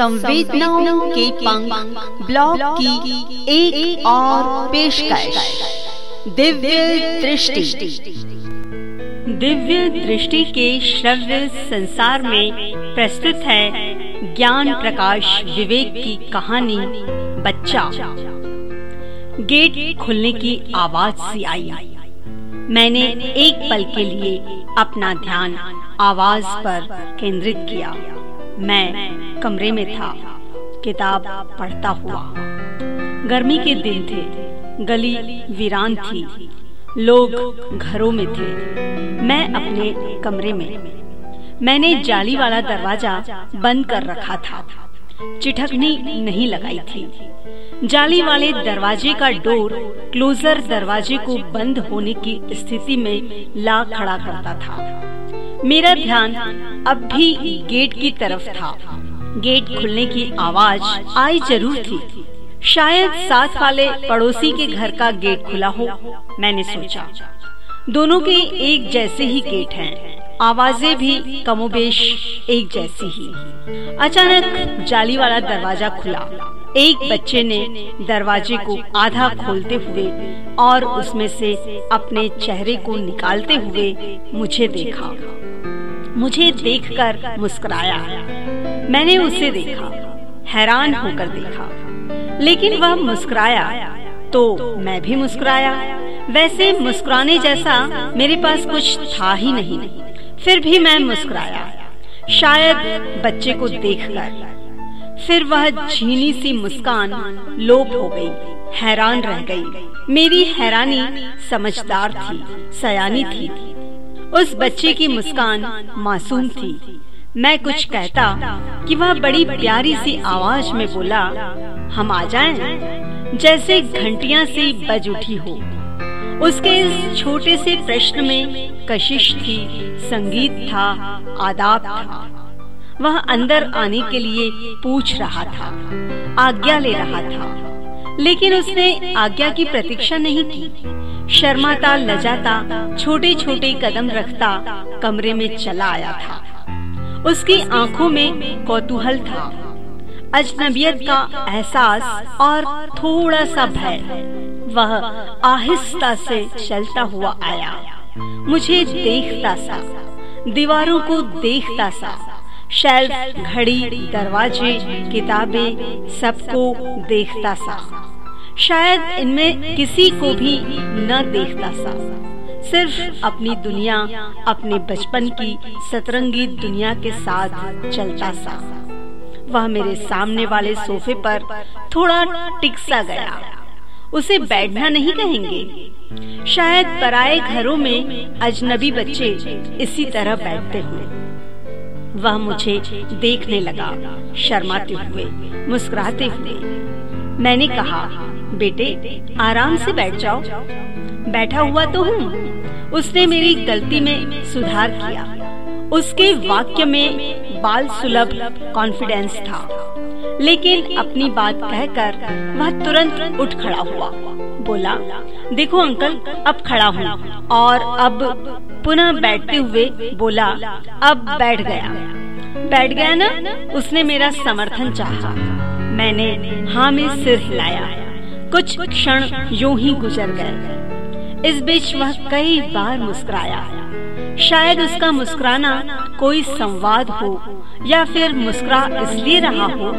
संवेदनाओं के पंख ब्लॉग की एक, एक और पेशकश। दिव्य दृष्टि। दिव्य दृष्टि के श्रव्य संसार में प्रस्तुत है ज्ञान प्रकाश विवेक की कहानी बच्चा। गेट खुलने की आवाज़ सी आई। मैंने एक पल के लिए अपना ध्यान आवाज़ पर केंद्रित किया। मैं कमरे में था। किताब पढ़ता हुआ। गर्मी के दिन थे। गली वीरान थी। लोग घरों में थे। मैं अपने कमरे में। मैंने जाली वाला दरवाज़ा बंद कर रखा था। चिटकनी नहीं लगाई थी। जाली वाले दरवाजे का डोर क्लोजर दरवाजे को बंद होने की स्थिति में ला खड़ा करता था। मेरा ध्यान अब भी गेट की तरफ़ था। गेट खुलने की आवाज़ आई ज़रूर थी। शायद साथ वाले पड़ोसी के घर का गेट खुला हो, मैंने सोचा। दोनों के एक जैसे ही गेट हैं। आवाज़ें भी कमोबेश एक जैसी ही। अचानक जाली वाला दरवाज़ा खुला। एक बच्चे ने दरवाजे को आधा खोलते हुए और उसमें से अपने चेहरे को निकालते हुए मुझे देखा। मुझे देखकर मुस्कुराया। मैंने उसे देखा, हैरान होकर देखा। लेकिन वह मुस्कुराया तो मैं भी मुस्कुराया। वैसे मुस्कुराने जैसा मेरे पास कुछ था ही नहीं। फिर भी मैं मुस्कुराया। शायद बच्चे को देखकर। फिर वह झीनी सी मुस्कान लोप हो गई, हैरान रह गई। मेरी हैरानी समझदार थी, सयानी थी। उस बच्चे की मुस्कान मासूम थी। मैं कुछ कहता कि वह बड़ी प्यारी सी आवाज़ में बोला, हम आ जाएँ? जैसे घंटिया से बज उठी हो। उसके इस छोटे से प्रश्न में कशिश थी, संगीत था, आदाब था। वह अंदर आने के लिए पूछ रहा था, आज्ञा ले रहा था। लेकिन उसने आज्ञा की प्रतीक्षा नहीं की। शर्माता लजाता छोटे छोटे कदम रखता, कमरे में चला आया था। उसकी आँखों में कौतूहल था। अजनबियत का एहसास और थोड़ा सा भय, वह आहिस्ता से चलता हुआ आया। मुझे देखता सा, दीवारों को देखता सा, शेल्फ, घड़ी, दरवाजे, किताबें, सबको देखता सा। शायद इनमें किसी को भी न देखता सा। सिर्फ़ अपनी दुनिया, अपने बचपन की सतरंगी दुनिया के साथ चलता सा। वह मेरे सामने वाले सोफे पर थोड़ा टिक सा गया। उसे बैठना नहीं कहेंगे। शायद पराए घरों में अजनबी बच्चे इसी तरह बैठते हुए वह मुझे देखने लगा, शर्माते हुए, मुस्कुराते हुए। मैंने कहा बेटे, आराम से बैठ जाओ। बैठा हुआ तो हूँ। उसने मेरी गलती में सुधार किया। उसके वाक्य में बाल सुलभ कॉन्फिडेंस था। लेकिन अपनी बात कहकर वह तुरंत उठ खड़ा हुआ। बोला, देखो अंकल, अब खड़ा हूँ। और अब पुनः बैठते हुए बोला, अब बैठ गया। बैठ गया ना? उसने मेरा समर्थन चाहा। मैंने हाँ में सिर हिलाया। कुछ क्षण यूँ ही गुजर गए। इस बीच वह कई बार मुस्कुराया। शायद उसका मुस्कुराना कोई संवाद हो या फिर मुस्कुरा इसलिए रहा हो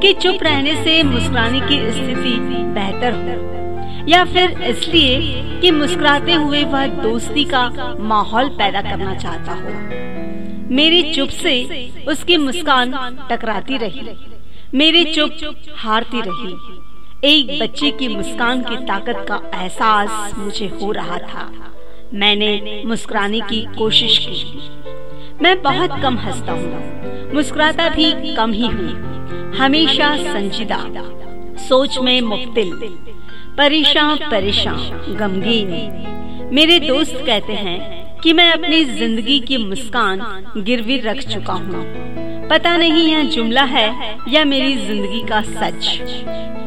कि चुप रहने से मुस्कुराने की स्थिति बेहतर हो, या फिर इसलिए कि मुस्कुराते हुए वह दोस्ती का माहौल पैदा करना चाहता हो। मेरी चुप से उसकी मुस्कान टकराती रही, मेरी चुप हारती रही। एक बच्चे की मुस्कान की ताकत का एहसास मुझे हो रहा था। मैंने मुस्कुराने की कोशिश की। मैं बहुत कम हंसता हूँ। मुस्कुराता भी कम ही हूँ। हमेशा संजीदा। सोच में मुक्तिल परेशान परेशान, गमगीन। मेरे दोस्त कहते हैं कि मैं अपनी ज़िंदगी की मुस्कान गिरवी रख चुका हूँ। पता नहीं यह जुमला है या मेरी ज़िंदगी का सच।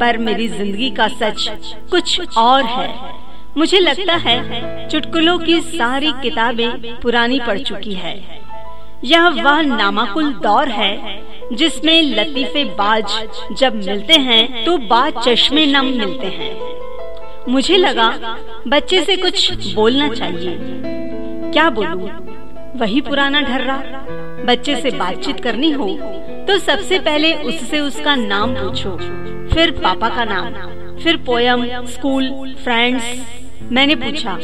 पर मेरी ज़िंदगी का सच कुछ और है। मुझे लगता है चुटकुलों की सारी किताबें पुरानी पड़ चुकी है। यह वह नामाकुल दौर है जिसमें लतीफे बाज जब मिलते हैं तो बाज चश्मे नम मिलते हैं। मुझे लगा, बच्चे से कुछ बोलना चाहिए। क्या बोलूँ? वही पुराना ढर्रा। बच्चे से बातचीत करनी हो तो सबसे पहले उससे उसका नाम पूछो। फिर पापा का नाम, फिर पोयम, स्कूल, फ्रेंड्स, मैंने पूछा,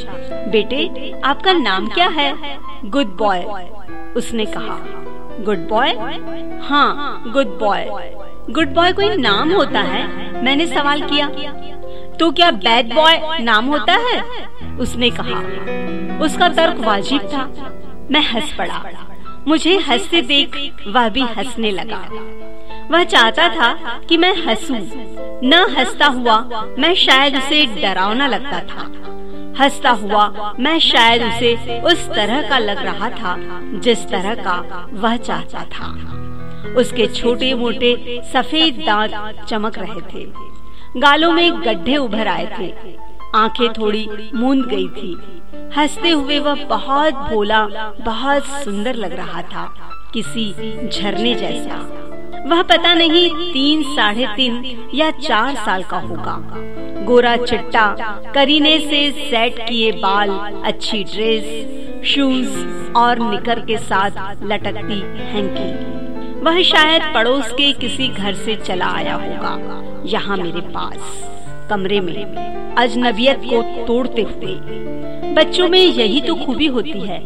बेटे, आपका नाम क्या है? गुड बॉय, उसने कहा। Good boy? हाँ गुड बॉय। गुड बॉय कोई नाम होता है? मैंने सवाल किया। तो क्या बैड बॉय नाम होता है? उसने कहा। उसका तर्क वाजिब था। मैं हंस पड़ा। मुझे हँसते देख वह भी हंसने लगा। वह चाहता था कि मैं हंसूं। न हंसता हुआ मैं शायद उसे डरावना लगता था। हंसता हुआ मैं शायद उसे उस तरह का लग रहा था जिस तरह का वह चाहता था। उसके छोटे मोटे सफ़ेद दांत चमक रहे थे। गालों में गड्ढे उभर आए थे। आँखें थोड़ी मूंद गई थी। हँसते हुए वह बहुत भोला बहुत सुंदर लग रहा था। किसी झरने जैसा। वह पता नहीं तीन साढ़े तीन या चार साल का होगा। गोरा चिट्टा करीने से सेट किए बाल अच्छी ड्रेस शूज़ और निकर के साथ लटकती हैंकी वह शायद पड़ोस के किसी घर से चला आया होगा। यहाँ मेरे पास कमरे में अजनबियत को तोड़ते हुए। बच्चों में यही तो खूबी होती है।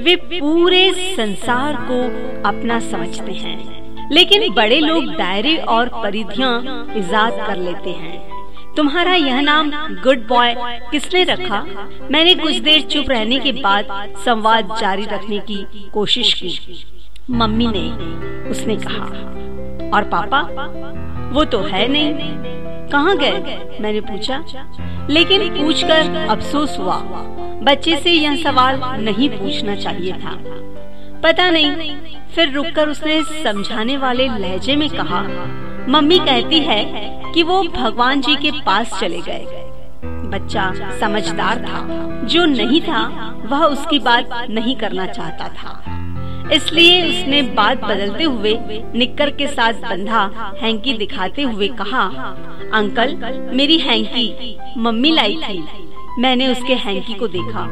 वे पूरे संसार को अपना समझते हैं। लेकिन बड़े लोग दायरे और परिधियाँ इजाद कर लेते हैं। तुम्हारा यह नाम गुड बॉय किसने रखा? मैंने कुछ देर चुप रहने के बाद संवाद जारी रखने की कोशिश की। मम्मी ने उसने कहा, और पापा? वो तो है नहीं। कहाँ गए? मैंने पूछा। लेकिन पूछकर अफसोस हुआ। बच्चे से यह सवाल नहीं पूछना चाहिए था। पता नहीं, फिर रुककर उसने समझाने वाले लहजे में कहा, मम्मी कहती है कि वो भगवान जी के पास चले गए। बच्चा समझदार था। जो नहीं था, वह उसकी बात नहीं करना चाहता था। इसलिए उसने बात बदलते हुए निक्कर के साथ बंधा, हैंकी दिखाते हुए कहा, अंकल, मेरी हैंकी, मम्मी लाई थी। मैंने उसके हैंकी को देखा।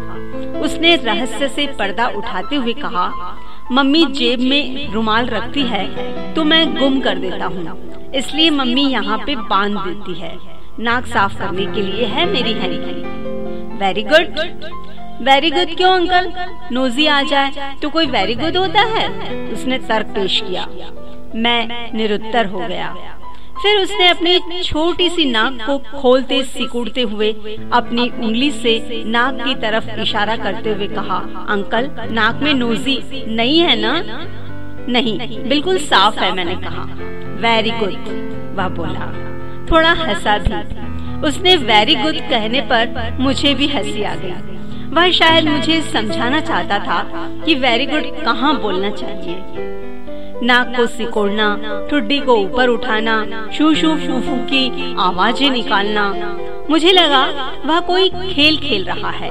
उसने रहस्य से पर्दा उठाते हुए कहा, मम्मी जेब में रुमाल रखती है तो मैं गुम कर देता हूँ। इसलिए मम्मी यहाँ पे बाँध देती है। नाक साफ़ करने के लिए है मेरी hanky. Very good very good क्यों अंकल नोजी आ जाए तो कोई वेरी गुड होता है। उसने तर्क पेश किया। मैं निरुत्तर हो गया। फिर उसने अपनी छोटी सी नाक को खोलते सिकुड़ते हुए अपनी उंगली से नाक की तरफ़ इशारा करते हुए कहा अंकल नाक में नोजी नहीं है ना? नहीं बिल्कुल साफ़ है मैंने कहा। वेरी गुड वह बोला। थोड़ा हंसा भी। उसने वेरी गुड कहने पर मुझे भी हँसी आ गई। वह शायद मुझे समझाना चाहता था कि वेरी गुड कहाँ बोलना चाहिए। नाक को सिकोड़ना, ठुड्डी को ऊपर उठाना शू शू फू फू की आवाज़ें निकालना, मुझे लगा वह कोई खेल खेल रहा है।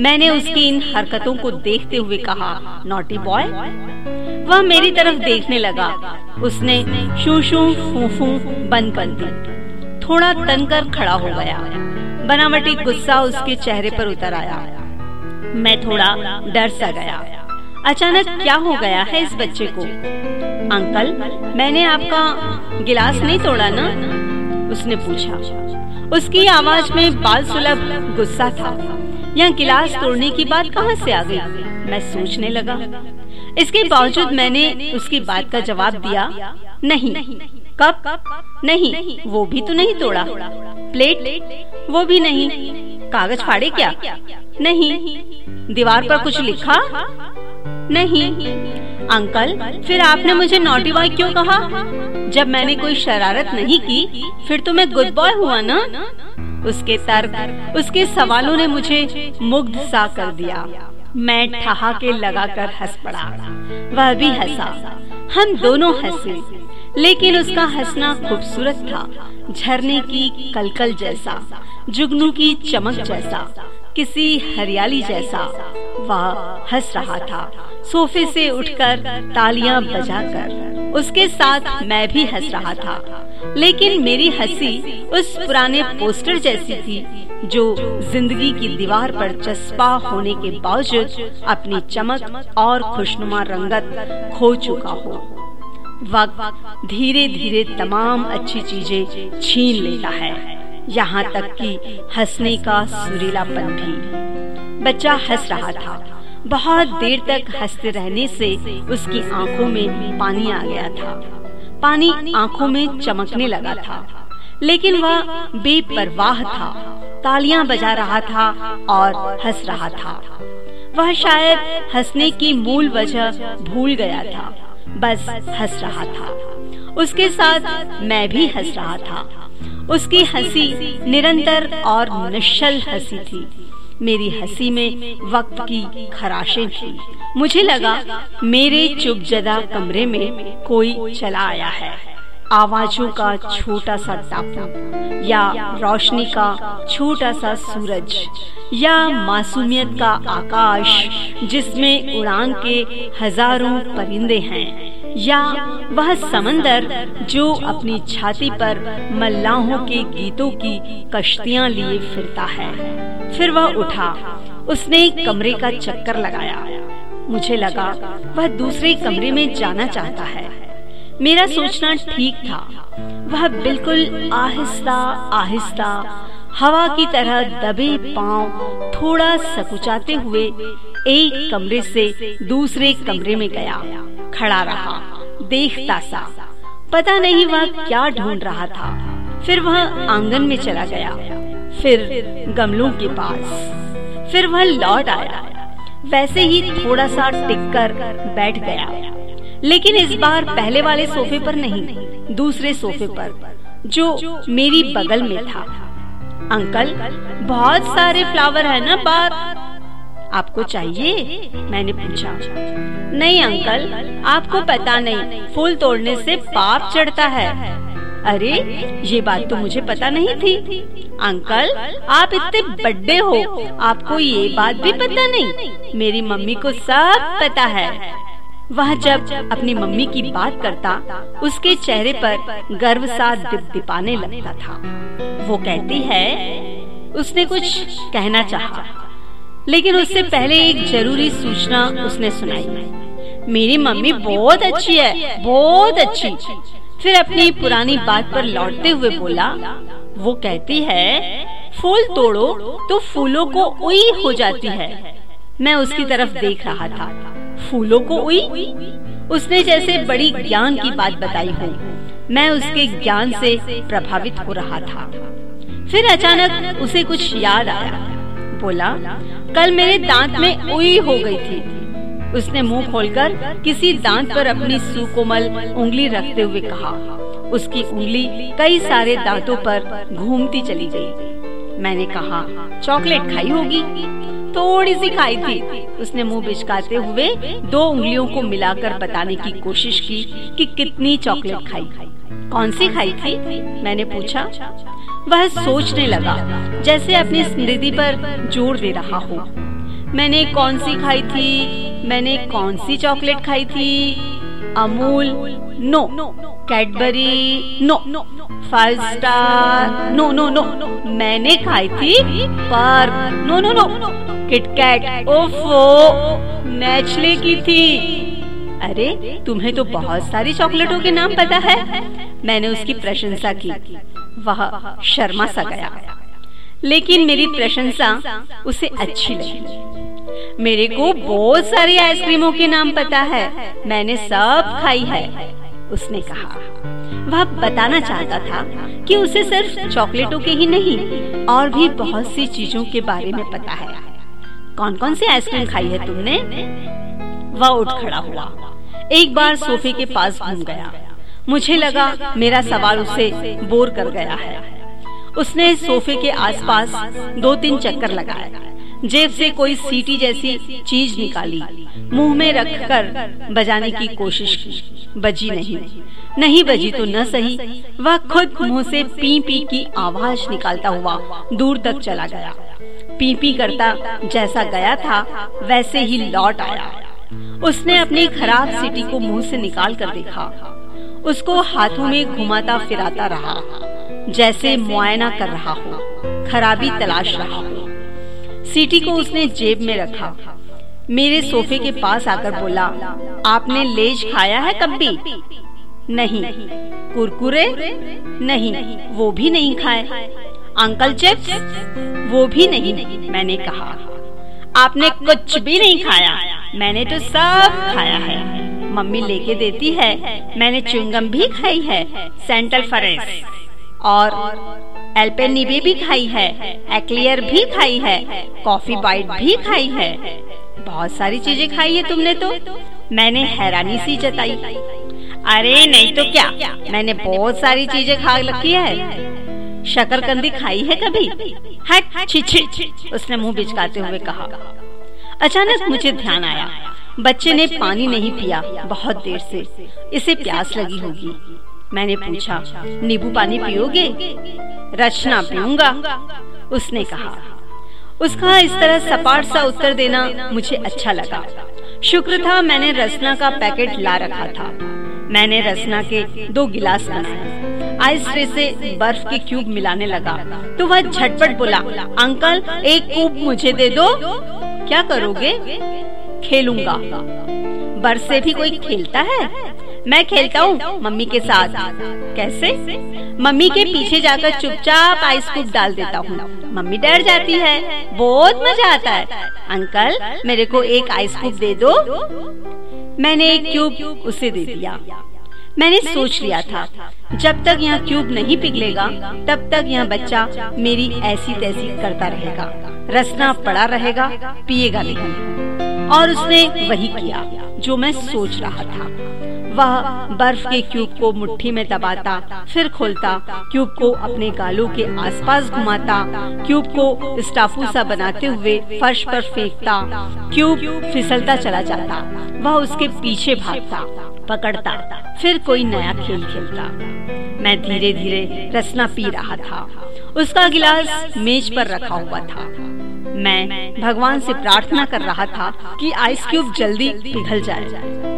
मैंने उसकी इन हरकतों को देखते हुए कहा नोटी बॉय वह मेरी तरफ़ देखने लगा। उसने शू शू फू फू बंद कर दी। थोड़ा तनकर खड़ा हो गया। बनावटी गुस्सा उसके चेहरे पर उतर आया। मैं थोड़ा डर सा गया। अचानक क्या हो गया है इस बच्चे को? अंकल, मैंने आपका गिलास नहीं तोड़ा ना? उसने पूछा। उसकी आवाज़ में बाल सुलभ गुस्सा था। यह गिलास तोड़ने की बात कहाँ से आ गई? मैं सोचने लगा। इसके बावजूद मैंने उसकी बात का जवाब दिया, नहीं। कब? नहीं। वो भी तो नहीं तोड़ा। प्लेट? वो भी नहीं। कागज़ फाड़े क्या? नहीं। दीवार पर कुछ लिखा? नहीं। अंकल, फिर आपने मुझे नोटी बॉय क्यों कहा? जब मैंने कोई शरारत नहीं की, फिर तो मैं गुड बॉय हुआ ना? उसके तर्क, उसके सवालों ने मुझे मुग्ध सा कर दिया। मैं ठहाके लगाकर हंस पड़ा। वह भी हंसा। हम दोनों हंसे। लेकिन उसका हंसना खूबसूरत था। झरने की कलकल जैसा। जुगनू की चमक जैसा। किसी हरियाली जैसा। वह, हंस रहा था। सोफे से उठकर तालियाँ बजाकर। उसके साथ मैं भी हंस रहा था। लेकिन मेरी हँसी उस पुराने पोस्टर जैसी थी, जो ज़िंदगी की दीवार पर चस्पा होने के बावजूद अपनी चमक और खुशनुमा रंगत खो चुका हो। वक्त धीरे धीरे तमाम अच्छी चीज़ें छीन लेता है। यहाँ तक कि हंसने का सुरीलापन भी। बच्चा हंस रहा था। बहुत देर तक हँसते रहने से उसकी आँखों में पानी आ गया था। पानी आँखों में चमकने लगा था। लेकिन वह बेपरवाह था। तालियाँ बजा रहा था और हंस रहा था। वह शायद हंसने की मूल वजह भूल गया था। बस हंस रहा था। उसके साथ मैं भी हंस रहा था। उसकी हँसी निरंतर और निश्चल हँसी थी। मेरी हँसी में वक्त की खराशें थी। मुझे लगा, मेरे चुपजदा कमरे में कोई चला आया है। आवाजों का छोटा सा टापू या रोशनी का छोटा सा सूरज, या मासूमियत का आकाश जिसमें उड़ान के हज़ारों परिंदे हैं। या वह समंदर जो अपनी छाती पर मल्लाहों के गीतों की कश्तियाँ लिए फिरता है। फिर वह उठा। उसने कमरे का चक्कर लगाया। मुझे लगा, वह दूसरे कमरे में जाना चाहता है। मेरा सोचना ठीक था। वह बिल्कुल आहिस्ता आहिस्ता हवा की तरह दबे पाँव थोड़ा सकुचाते हुए एक कमरे से दूसरे कमरे में गया। खड़ा रहा। देखता सा। पता नहीं वह क्या ढूंढ रहा था। फिर वह आँगन में चला गया। फिर गमलों के पास। फिर वह लौट आया। वैसे ही थोड़ा सा टिककर बैठ गया। लेकिन इस बार पहले वाले सोफे पर नहीं, दूसरे सोफे पर, जो मेरी बगल में था। अंकल, बहुत सारे फ्लावर है ना बाहर? आपको चाहिए? मैंने पूछा। नहीं अंकल आपको पता नहीं फूल तोड़ने से पाप चढ़ता है। अरे ये बात तो मुझे पता नहीं थी। अंकल आप इतने बड़े हो। आपको ये बात भी पता नहीं। मेरी मम्मी को सब पता है। वह जब अपनी मम्मी की बात करता उसके चेहरे पर गर्व सा दिपाने लगता था। वो कहती है उसने कुछ कहना चाहा, लेकिन उससे पहले एक ज़रूरी सूचना उसने सुनाई। मेरी मम्मी बहुत अच्छी है, बहुत अच्छी। फिर अपनी पुरानी बात पर लौटते हुए बोला, वो कहती है, फूल तोड़ो तो फूलों को उई हो जाती है। मैं उसकी तरफ़ देख रहा था। फूलों को उई? उसने जैसे बड़ी ज्ञान की बात बताई हो। मैं उसके ज्ञान से प्रभावित हो रहा था। फिर अचानक उसे कुछ याद आया। बोला, कल मेरे दांत में उई हो गई थी। उसने मुँह खोलकर किसी दांत पर अपनी सुकोमल उंगली रखते हुए कहा। उसकी उंगली कई सारे दांतों पर घूमती चली गई। मैंने कहा, चॉकलेट खाई होगी? थोड़ी सी खाई थी। उसने मुँह बिचकाते हुए दो उंगलियों को मिलाकर बताने की कोशिश की कि कितनी चॉकलेट खाई। कौन सी खाई थी? मैंने पूछा। वह सोचने लगा, जैसे अपनी स्मृति पर ज़ोर दे रहा हो। मैंने कौन सी खाई थी? मैंने कौन सी चॉकलेट खाई थी? Amul no Cadbury no five star no no no मैंने खाई थी पर नो नो नो किटकैट ओफो. नेचले की थी। अरे, तुम्हें तो बहुत सारी चॉकलेटों के नाम पता है। मैंने उसकी प्रशंसा की। वह शर्मा सा गया। लेकिन मेरी प्रशंसा उसे अच्छी लगी। मेरे को बहुत सारी आइसक्रीमों के नाम पता है। मैंने सब खाई है। उसने कहा। वह बताना चाहता था कि उसे सिर्फ़ चॉकलेटों के ही नहीं, और भी बहुत सी चीज़ों के बारे में पता है। कौन कौन सी आइसक्रीम खाई है तुमने? वह उठ खड़ा हुआ। एक बार सोफे के पास घूम गया। मुझे लगा मेरा सवाल उसे बोर कर गया है। उसने सोफे के आसपास दो तीन चक्कर लगाए। जेब से कोई सीटी जैसी चीज़ निकाली। मुँह में रखकर बजाने की कोशिश की। बजी नहीं। नहीं बजी तो न सही। वह खुद मुँह से पी पी की आवाज़ निकालता हुआ दूर तक चला गया। पी पी करता जैसा गया था, वैसे ही लौट आया। उसने अपनी खराब सीटी को मुँह से निकाल कर देखा। उसको हाथों में घुमाता फिराता रहा। जैसे मुआयना कर रहा हो। खराबी तलाश रहा हो। सीटी को उसने जेब में रखा। मेरे सोफे के पास आकर बोला, आपने लेज खाया है कभी नहीं। कुरकुरे? नहीं। वो भी नहीं खाए। Uncle chips? वो भी नहीं। मैंने कहा, आपने कुछ भी नहीं खाया। मैंने तो सब खाया है। मम्मी लेके देती है। मैंने चुंगम भी खाई है। सेंट्रल फरेस। और एल्पेनिबे भी खाई है, एक्लियर भी खाई है, कॉफ़ी बाइट भी खाई है। बहुत सारी चीज़ें खाई है तुमने तो। मैंने हैरानी सी जताई। अरे, नहीं तो क्या? मैंने बहुत सारी चीज़ें खा रखी है। शकरकंदी खाई है कभी? हट छी। उसने मुँह बिचकाते हुए कहा। अचानक मुझे ध्यान आया। बच्चे ने पानी नहीं पिया, बहुत देर से। इसे प्यास लगी होगी। मैंने पूछा, नींबू पानी पियोगे? रचना पीऊँगा, उसने कहा। उसका इस तरह सपाट सा उत्तर देना मुझे अच्छा लगा। शुक्र था मैंने रसना का पैकेट ला रखा था। मैंने रसना के दो गिलास बनाए। आइस ट्रे से बर्फ़ के क्यूब मिलाने लगा। तो वह झटपट बोला, अंकल, एक कूब मुझे दे दो। क्या करोगे? खेलूँगा। बर्फ़ से भी कोई खेलता है? मैं खेलता हूँ मम्मी के साथ। कैसे? मम्मी के पीछे जाकर चुपचाप आइस क्यूब डाल देता हूँ। मम्मी डर जाती है। बहुत मज़ा आता है। अंकल मेरे को एक आइस क्यूब दे दो। मैंने एक क्यूब उसे दे दिया। मैंने सोच लिया था। जब तक यह क्यूब नहीं पिघलेगा तब तक यह बच्चा मेरी ऐसी तैसी करता रहेगा। रसना पड़ा रहेगा पिएगा नहीं। और उसने वही किया जो मैं सोच रहा था। वह बर्फ़ के क्यूब को मुट्ठी में दबाता, फिर खोलता, क्यूब को अपने गालों के आसपास घुमाता, क्यूब को स्टाफू सा बनाते हुए फर्श पर फेंकता, क्यूब फिसलता चला जाता, वह उसके पीछे भागता, पकड़ता, फिर कोई नया खेल खेलता। मैं धीरे धीरे रसना पी रहा था, उसका गिलास मेज पर रखा हुआ था। मैं भगवान से प्रार्थना कर रहा था कि आइस क्यूब जल्दी पिघल जाए।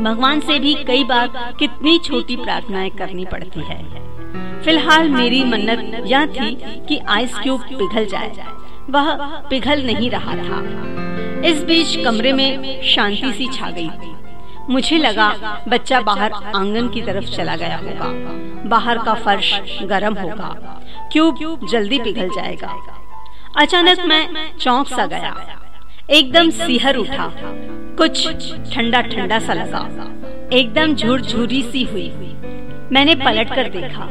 भगवान से भी कई बार कितनी छोटी प्रार्थनाएँ करनी पड़ती है। फ़िलहाल मेरी मन्नत यह थी कि आइस क्यूब पिघल जाए। वह पिघल नहीं रहा था। इस बीच कमरे में शांति सी छा गई। मुझे लगा बच्चा बाहर आँगन की तरफ़ चला गया होगा। बाहर का फर्श गर्म होगा। क्यूब जल्दी पिघल जाएगा। अचानक मैं चौंक सा गया। एकदम सिहर उठा। कुछ ठंडा ठंडा सा लगा। एकदम झुरझुरी सी हुई। मैंने पलट कर देखा।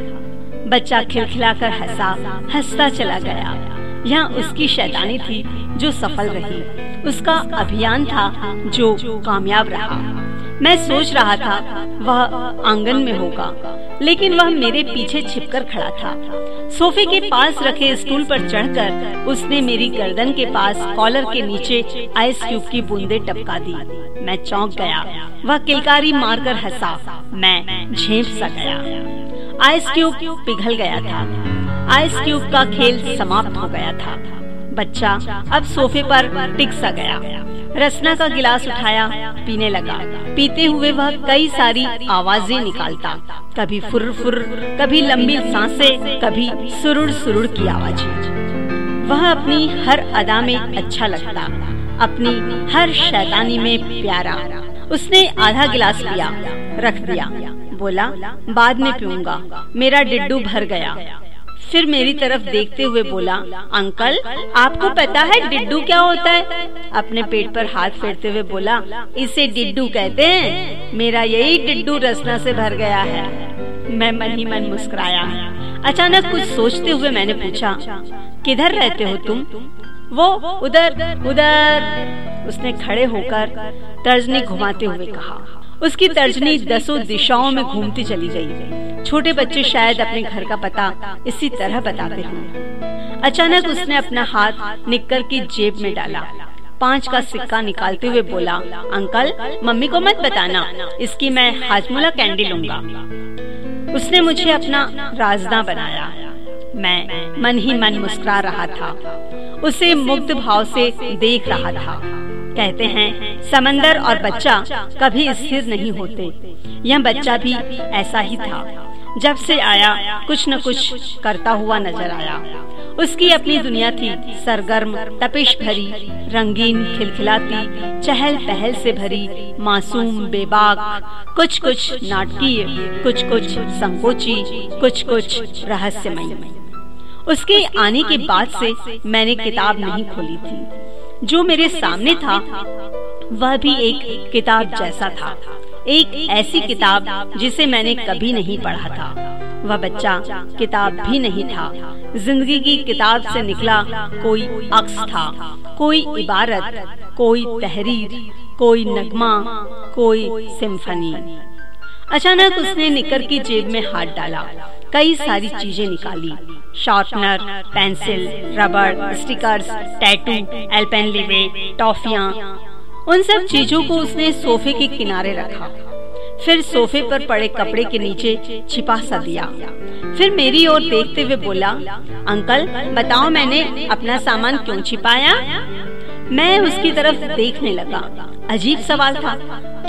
बच्चा खिलखिलाकर हंसा, हंसता चला गया। यहाँ उसकी शैतानी थी जो सफल रही। उसका अभियान था जो कामयाब रहा। मैं सोच रहा था, वह आँगन में होगा। लेकिन वह मेरे पीछे छिपकर खड़ा था। सोफे के पास रखे स्टूल पर चढ़कर उसने मेरी गर्दन के पास कॉलर के नीचे आइस क्यूब की बूंदे टपका दी। मैं चौंक गया। वह किलकारी मारकर हंसा। मैं झेप सा गया। आइस क्यूब पिघल गया था। आइस क्यूब का खेल समाप्त हो गया था। बच्चा अब सोफे पर टिक सा गया। रसना का गिलास उठाया, पीने लगा। पीते हुए वह कई सारी आवाज़ें निकालता। कभी फुर फुर कभी लंबी साँसें, कभी सुरुड़ सुरुड़ की आवाज़ें। वह अपनी हर अदा में अच्छा लगता, अपनी हर शैतानी में प्यारा। उसने आधा गिलास पिया रख दिया। बोला, बाद में पीऊँगा। मेरा डिड्डू भर गया। फिर मेरी तरफ़ देखते हुए बोला, अंकल, आपको पता है डिड्डू क्या होता है? अपने पेट पर हाथ फेरते हुए बोला, इसे डिड्डू कहते हैं। मेरा यही डिड्डू रसना से भर गया है। मैं मन ही मन मुस्कुराया। अचानक कुछ सोचते हुए मैंने पूछा, किधर रहते हो तुम? वो उधर उधर। उसने खड़े होकर तर्जनी घुमाते हुए कहा उसकी तर्जनी दसों दिशाओं में घूमती चली गई। छोटे बच्चे शायद अपने घर का पता इसी तरह बताते हों। अचानक उसने अपना हाथ निक्कर की जेब में डाला। पाँच का सिक्का निकालते हुए बोला अंकल मम्मी को मत बताना। इसकी मैं हाजमुला कैंडी लूँगा। उसने मुझे अपना राजदा बनाया। मैं मन ही मन मुस्कुरा रहा था। उसे मुग्ध भाव से देख रहा था। कहते हैं, समंदर और बच्चा कभी स्थिर नहीं होते। यह बच्चा भी ऐसा ही था। जब से आया, कुछ न कुछ करता हुआ नज़र आया। उसकी अपनी दुनिया थी सरगर्म, तपिश भरी, रंगीन, खिलखिलाती चहल पहल से भरी, मासूम, बेबाक कुछ कुछ नाटकीय कुछ कुछ संकोची कुछ कुछ रहस्यमय। उसके आने के बाद से मैंने किताब नहीं खोली थी। जो मेरे सामने था, वह भी एक किताब जैसा था। एक ऐसी किताब जिसे मैंने कभी नहीं पढ़ा था। वह बच्चा किताब भी नहीं था। ज़िंदगी की किताब से निकला कोई अक्स था। कोई इबारत, कोई तहरीर, कोई नगमा, कोई सिम्फनी। अचानक उसने निकर की जेब में हाथ डाला। कई सारी चीज़ें निकाली। Sharpener pencil rubber stickers tattoo Alpenliebe टॉफिया उन सब चीज़ों को उसने सोफे के किनारे रखा। फिर सोफे पर पड़े कपड़े के नीचे छिपा सा दिया। फिर मेरी ओर देखते हुए बोला, अंकल, बताओ मैंने अपना सामान क्यों छिपाया? मैं उसकी तरफ़ देखने लगा। अजीब सवाल था।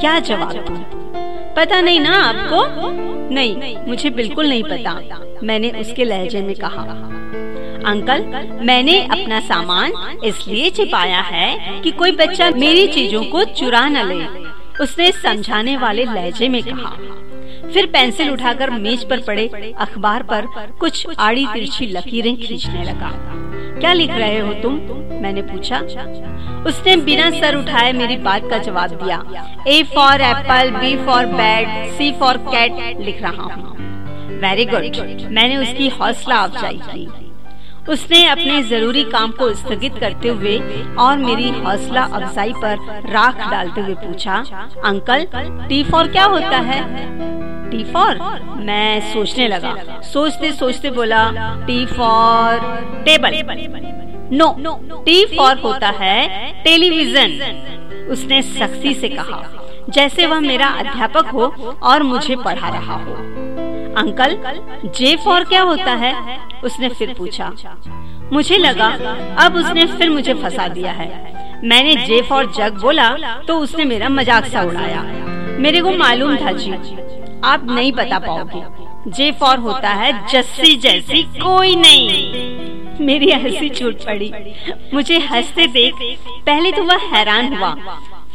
क्या जवाब? पता नहीं ना आपको? नहीं, मुझे बिल्कुल नहीं पता। मैंने उसके लहजे में कहा। अंकल, मैंने अपना सामान इसलिए छिपाया है कि कोई बच्चा मेरी चीज़ों को चुरा न ले, उसने समझाने वाले लहजे में कहा। फिर पेंसिल उठाकर मेज पर पड़े अखबार पर कुछ आड़ी तिरछी लकीरें खींचने लगा। क्या लिख रहे हो तुम? मैंने पूछा। उसने बिना सर उठाए मेरी बात का जवाब दिया। A for apple, B for bat, C for cat लिख रहा हूँ। Very good. मैंने उसकी हौसला अफजाई की। उसने अपने ज़रूरी काम को स्थगित करते हुए और मेरी हौसला अफजाई पर राख डालते हुए पूछा, अंकल टी फॉर क्या होता है? टी फॉर मैं सोचने लगा। सोचते सोचते बोला T for table no T for होता है टेलीविज़न उसने सख्ती से कहा, जैसे वह मेरा अध्यापक हो और मुझे पढ़ा रहा हो। अंकल जे फॉर क्या होता है? उसने फिर पूछा। मुझे लगा, अब उसने फिर मुझे फंसा दिया है। मैंने जे फॉर जग बोला तो उसने मेरा मज़ाक सा उड़ाया। मेरे को मालूम था जी, आप नहीं बता पाओगे। जे फॉर होता है जस्सी जैसी कोई नहीं। मेरी हँसी छूट पड़ी। मुझे हँसते देख पहले तो वह हैरान हुआ।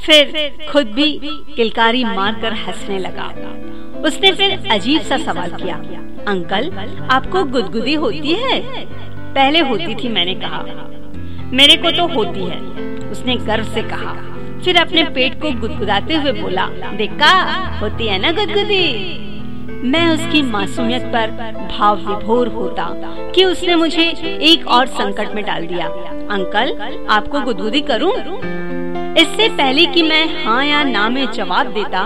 फिर खुद भी किलकारी मारकर हंसने लगा। उसने फिर अजीब सा सवाल किया, अंकल, आपको गुदगुदी होती है? पहले होती थी, मैंने कहा। मेरे को तो होती है, उसने गर्व से कहा। फिर अपने पेट को गुदगुदाते हुए बोला, देखा, होती है ना गुदगुदी? मैं उसकी मासूमियत पर भाव विभोर होता कि उसने मुझे एक और संकट में डाल दिया। अंकल, आपको गुदगुदी करूँ? इससे पहले कि मैं हाँ या ना में जवाब देता,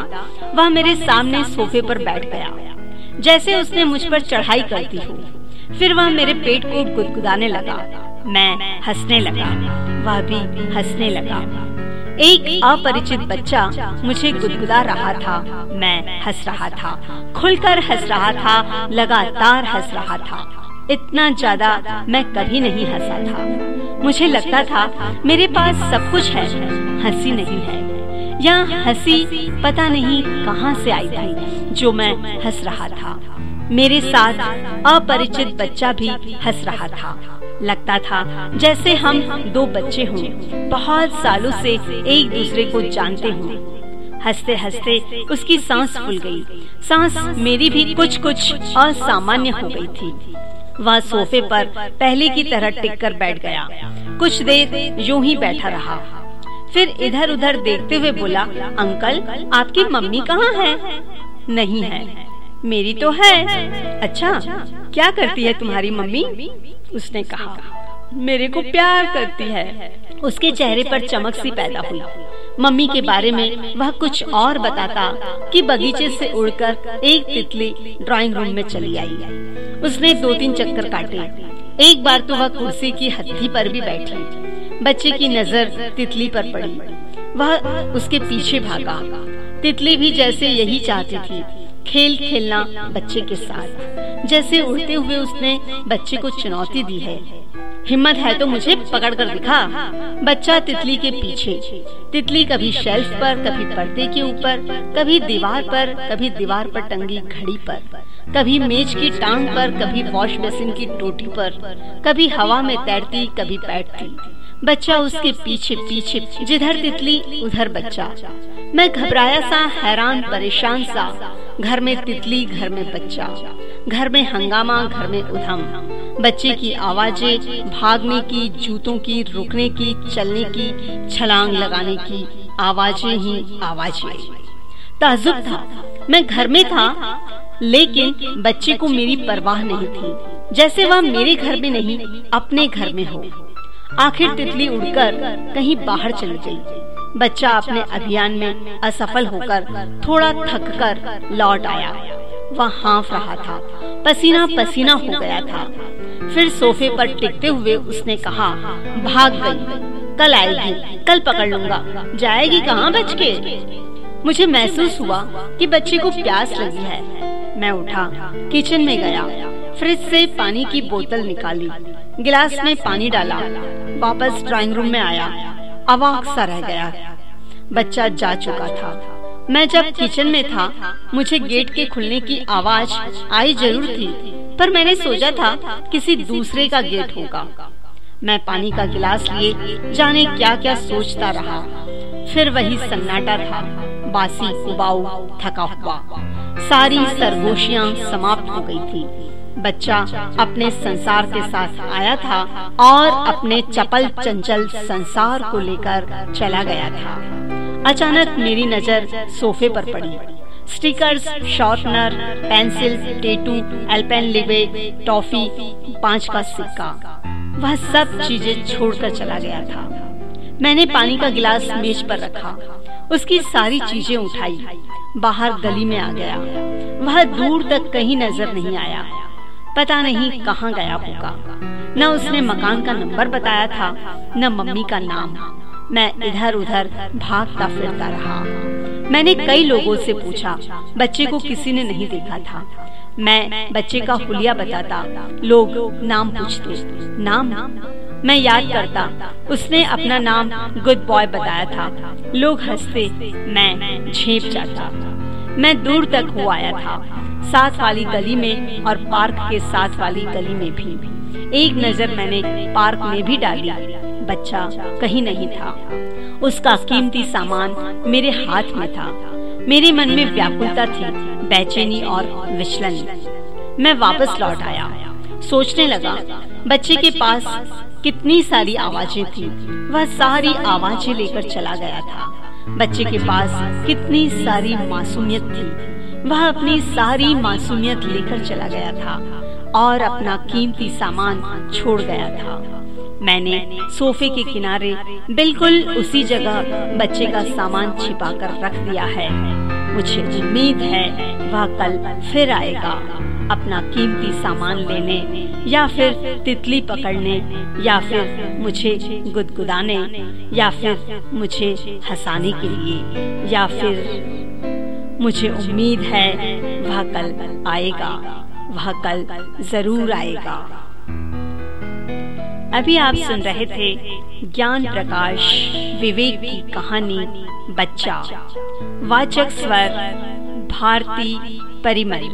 वह मेरे सामने सोफे पर बैठ गया। जैसे उसने मुझ पर चढ़ाई करती हो, फिर वह मेरे पेट को गुदगुदाने लगा। मैं हंसने लगा। वह भी हंसने लगा। एक अपरिचित बच्चा मुझे गुदगुदा रहा था। मैं हंस रहा था। खुलकर हंस रहा था। लगातार हंस रहा था। इतना ज़्यादा मैं कभी नहीं हंसा था। मुझे लगता था, मेरे पास सब कुछ है। हँसी नहीं है। या हँसी पता नहीं कहाँ से आई थी, जो मैं हंस रहा था। मेरे साथ अपरिचित बच्चा भी हंस रहा था। लगता था जैसे हम दो बच्चे हों, बहुत सालों से एक दूसरे को जानते हों। हँसते हँसते उसकी सांस फूल गई। सांस मेरी भी कुछ कुछ असामान्य हो गई थी। वह सोफे पर पहले की तरह टिक कर बैठ गया। कुछ देर यूँ ही बैठा रहा। फिर इधर उधर देखते हुए बोला, अंकल, आपकी मम्मी कहाँ है? नहीं है। मेरी तो है। अच्छा क्या करती है तुम्हारी मम्मी? उसने कहा, मेरे को प्यार करती है। उसके चेहरे पर चमक सी पैदा हुई। मम्मी के बारे में वह कुछ और बताता कि बगीचे से उड़कर एक तितली ड्राइंग रूम में चली आई। उसने दो तीन चक्कर काटे। एक बार तो वह कुर्सी की हथी पर भी बैठी। बच्चे की नज़र तितली पर पड़ी। वह उसके पीछे भागा। तितली भी जैसे यही चाहती थी, खेल खेलना बच्चे के साथ। जैसे उड़ते हुए उसने बच्चे को चुनौती दी है। हिम्मत है तो मुझे पकड़ कर दिखा। बच्चा तितली के पीछे। तितली कभी शेल्फ पर, कभी पर्दे के ऊपर, कभी दीवार पर, कभी दीवार पर टंगी घड़ी पर। कभी मेज की टांग पर, कभी वॉश बेसिन की टोटी पर। कभी हवा में तैरती, कभी बैठती। बच्चा उसके पीछे पीछे, जिधर तितली, उधर बच्चा। मैं घबराया सा, हैरान, परेशान सा, घर में तितली, घर में बच्चा। घर में हंगामा, घर में उधम। बच्चे की आवाज़ें, भागने की, जूतों की, रुकने की, चलने की, छलांग लगाने की, आवाज़ें ही आवाज़ें। ताजुब था। मैं घर में था, लेकिन बच्चे को मेरी परवाह नहीं थी। जैसे वह मेरे घर में नहीं, अपने घर में हो। आखिर तितली उड़कर कहीं बाहर चली गई। बच्चा अपने अभियान में असफल होकर, थोड़ा थक कर लौट आया। वह हाँफ रहा था, पसीना पसीना हो गया था। फिर सोफे पर टिकते हुए उसने कहा, भाग गई, कल आएगी, कल पकड़ लूँगा। जाएगी कहाँ बच के? मुझे महसूस हुआ कि बच्चे को प्यास लगी है। मैं उठा, किचन में गया। फ्रिज से पानी की बोतल निकाली। गिलास में पानी डाला। वापस ड्राइंग रूम में आया। अवाक सा रह गया। बच्चा जा चुका था। मैं जब किचन में था, मुझे गेट के खुलने की आवाज़ आई ज़रूर थी, पर मैंने सोचा था किसी दूसरे का गेट होगा। मैं पानी का गिलास लिए जाने क्या क्या सोचता रहा। फिर वही सन्नाटा था। बासी उबाऊ, थका हुआ। सारी सरगोशियाँ समाप्त हो गई थी। बच्चा अपने संसार के साथ आया था और अपने चपल चंचल संसार को लेकर चला गया था। अचानक मेरी नज़र सोफे पर पड़ी। Stickers sharpener pencil, tattoo, Alpenliebe toffee, पाँच का सिक्का, वह सब चीज़ें छोड़कर चला गया था। मैंने पानी का गिलास मेज पर रखा। उसकी सारी चीज़ें उठाई। बाहर गली में आ गया। वह दूर तक कहीं नज़र नहीं आया। पता नहीं कहाँ गया होगा। न उसने मकान का नंबर बताया था, न मम्मी का नाम। मैं इधर उधर भागता फिरता रहा। मैंने कई लोगों से पूछा, बच्चे को किसी ने नहीं देखा था। मैं बच्चे का हुलिया बताता, लोग नाम पूछते, नाम? मैं याद करता, उसने अपना नाम गुड बॉय बताया था। लोग हँसते, मैं झेप जाता। मैं दूर तक हो आया था। साथ वाली गली में और पार्क के साथ वाली गली में भी। एक नज़र मैंने पार्क में भी डाली। बच्चा कहीं नहीं था। उसका कीमती सामान मेरे हाथ में था। मेरे मन में व्याकुलता थी, बेचैनी और विचलन। मैं वापस लौट आया। सोचने लगा, बच्चे के पास कितनी सारी आवाज़ें थी। वह सारी आवाज़ें लेकर चला गया था। बच्चे के पास कितनी सारी मासूमियत थी। वह अपनी सारी मासूमियत लेकर चला गया था और अपना कीमती सामान छोड़ गया था। मैंने सोफे के किनारे बिल्कुल उसी जगह बच्चे का सामान छिपा कर रख दिया है। मुझे उम्मीद है वह कल फिर आएगा। अपना कीमती सामान लेने या फिर तितली पकड़ने या फिर मुझे गुदगुदाने या फिर मुझे हंसाने के लिए या फिर मुझे उम्मीद है वह कल आएगा, वह कल ज़रूर आएगा। अभी आप सुन रहे थे ज्ञान प्रकाश, विवेक की कहानी, बच्चा। वाचक स्वर, भारती परिमरी